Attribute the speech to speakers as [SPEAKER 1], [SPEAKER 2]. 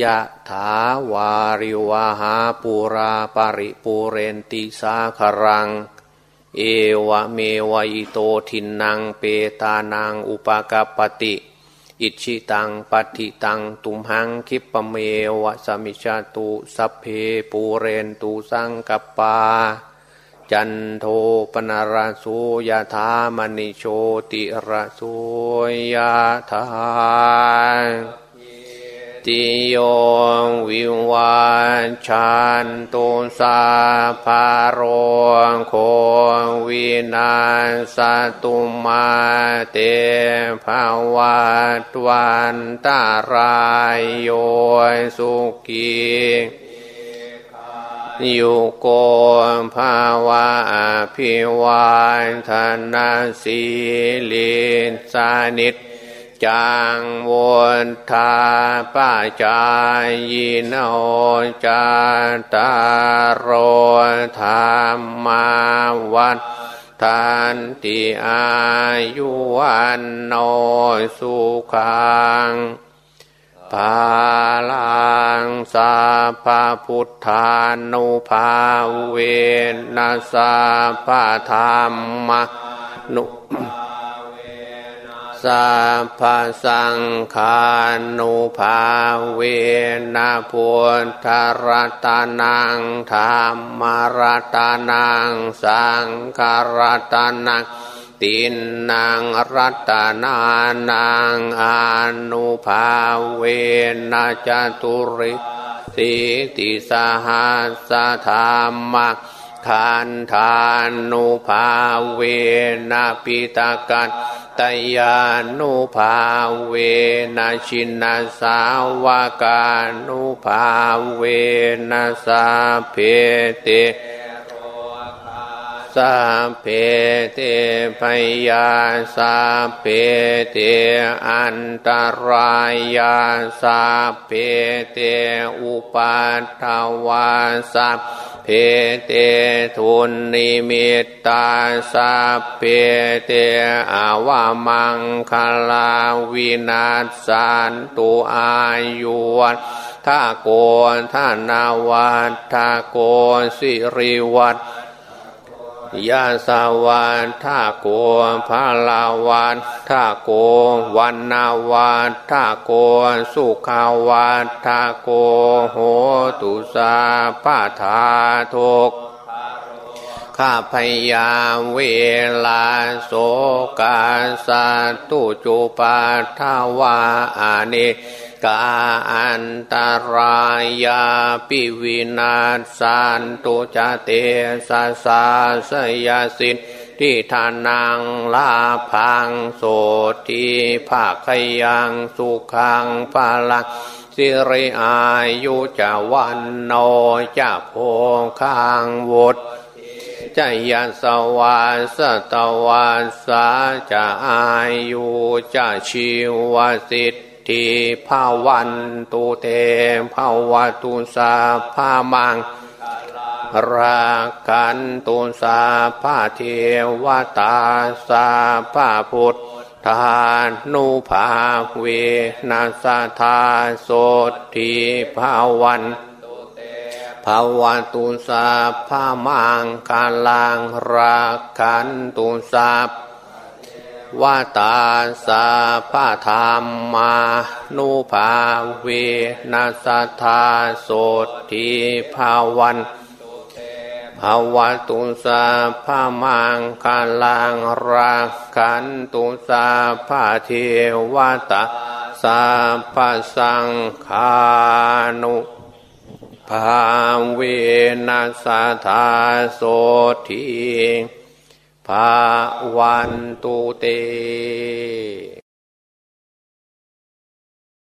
[SPEAKER 1] ยะถาวาริวาหาปูราปาริปูเรนติสาครัง เอวะเมวะอิโตทินังเปตานังอุปกาปติ อิชิตังปฏิตังตุมหังคิปเมวะสมิชาตุสัพเพปูเรนตุสังกปา จันโทปนารสุยะธามณิโชติระสุยะธา ติโยวิวาชันตุสาภารโควินาสตุมาเตภาวะตวันตารายโยสุกียุโกภาวะพิวานธนาสีลิสานิต จังวนทาป้าจายโนจาตารโธรรมาวันทันติอายุวันโนสุขังภาลังสาพาพุทธานุภาเวนัสาพาธรรมนุ สัพพสังขานุภาเวนะพุทธรัตนังธรรมรัตนังสังฆรัตนังตินนางรัตนานังอนุภาเวนะจตุริสิติสหัสธรรมขันธานุภาเวนะปิตากัน ตยานุภาเวนะชินาสาวกานุภาเวนะสาเพเต สาเพเตภยาสัพเพเตอันตรายาสัพเพเตอุปัททวาสัพเพเตทุนนิมิตตาสัพเพเต อวมังคลาวินัสสันตุอายุวัฑฒะโก ธะนะวัฑฒะโกสิริวัต ยาสาวันทาโกภาลาวันทาโกวันนาวันทาโกสุขาวันทาโกโหตุสาปาทาทกข้าพยาเวลาโสกาสตุจุปาทาวาอานิ กาอันตรายาปิวินาสานตุจเตสาสาสยาสินที่ทานังลาพังโสทีภาคยังสุขังภาลังสิริอายุจาวันโนจะโพคังวุฒจยสวาสตวาสาจะอายุจะชีวสิทธ ภาวันตุเตภาวตุสาภามังรากันตุสาภาเทวตาสาภาพุทธานุภาเวนัสธาโสทีภาวันภาวตุสาภามังกาลังรากันตุสาภ วาตาสาพาธรรมมานุภาเวนัสธาโสทีภาวันภาวตุสาภามังคาลังราคันตุสาภาเทวตาสาภาสังขานุภาเวนัสธาโสที ภาวันตุเต